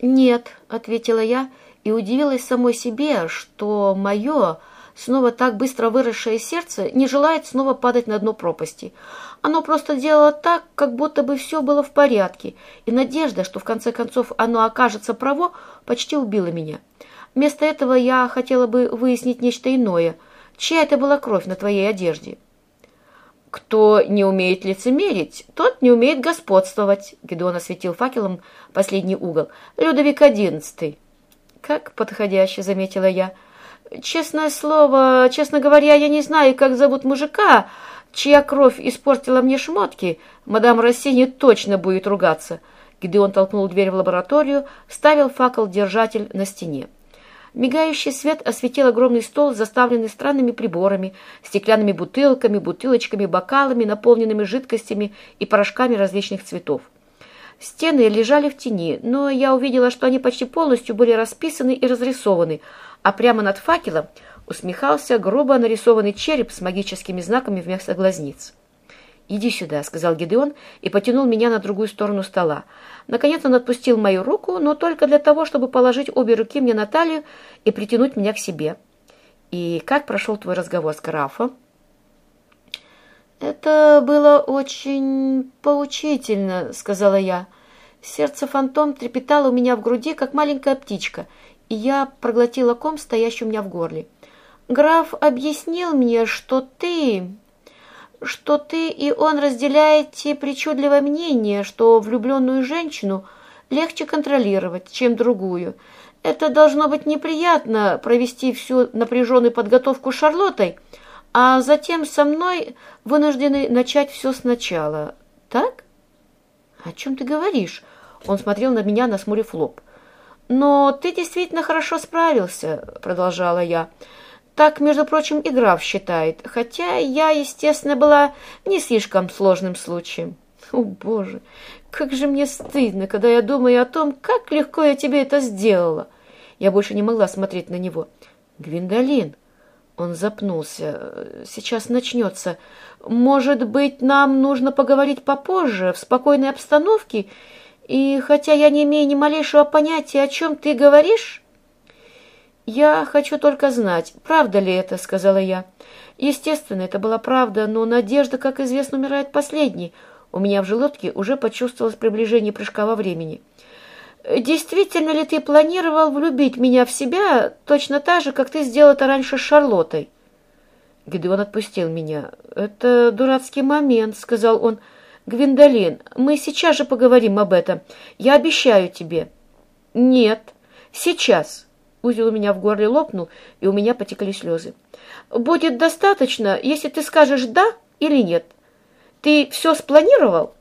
«Нет», — ответила я, и удивилась самой себе, что мое, снова так быстро выросшее сердце не желает снова падать на дно пропасти. Оно просто делало так, как будто бы все было в порядке, и надежда, что в конце концов оно окажется право, почти убила меня. Вместо этого я хотела бы выяснить нечто иное. Чья это была кровь на твоей одежде?» «Кто не умеет лицемерить, тот не умеет господствовать», — Гедеон осветил факелом последний угол. «Людовик одиннадцатый». «Как подходяще», — заметила я. «Честное слово, честно говоря, я не знаю, как зовут мужика, чья кровь испортила мне шмотки. Мадам Рассини точно будет ругаться». Гидеон толкнул дверь в лабораторию, ставил факел-держатель на стене. Мигающий свет осветил огромный стол, заставленный странными приборами, стеклянными бутылками, бутылочками, бокалами, наполненными жидкостями и порошками различных цветов. Стены лежали в тени, но я увидела, что они почти полностью были расписаны и разрисованы, а прямо над факелом усмехался грубо нарисованный череп с магическими знаками вместо глазниц. «Иди сюда», — сказал Гидеон и потянул меня на другую сторону стола. Наконец он отпустил мою руку, но только для того, чтобы положить обе руки мне на талию и притянуть меня к себе. «И как прошел твой разговор с графом?» «Это было очень поучительно», — сказала я. Сердце фантом трепетало у меня в груди, как маленькая птичка, и я проглотила ком, стоящий у меня в горле. «Граф объяснил мне, что ты что ты и он разделяете причудливое мнение, что влюбленную женщину легче контролировать, чем другую. Это должно быть неприятно провести всю напряженную подготовку с Шарлоттой, а затем со мной вынуждены начать все сначала. Так? О чем ты говоришь? Он смотрел на меня, насмурив лоб. «Но ты действительно хорошо справился», — продолжала я. Так, между прочим, и граф считает, хотя я, естественно, была не слишком сложным случаем. О, Боже, как же мне стыдно, когда я думаю о том, как легко я тебе это сделала. Я больше не могла смотреть на него. Гвиндолин, он запнулся. Сейчас начнется. Может быть, нам нужно поговорить попозже, в спокойной обстановке? И хотя я не имею ни малейшего понятия, о чем ты говоришь... «Я хочу только знать, правда ли это», — сказала я. Естественно, это была правда, но надежда, как известно, умирает последней. У меня в желудке уже почувствовалось приближение прыжка во времени. «Действительно ли ты планировал влюбить меня в себя точно так же, как ты сделал это раньше с Шарлоттой?» Гидеон отпустил меня. «Это дурацкий момент», — сказал он. «Гвиндолин, мы сейчас же поговорим об этом. Я обещаю тебе». «Нет, сейчас». Узел у меня в горле лопнул, и у меня потекли слезы. «Будет достаточно, если ты скажешь «да» или «нет». Ты все спланировал?»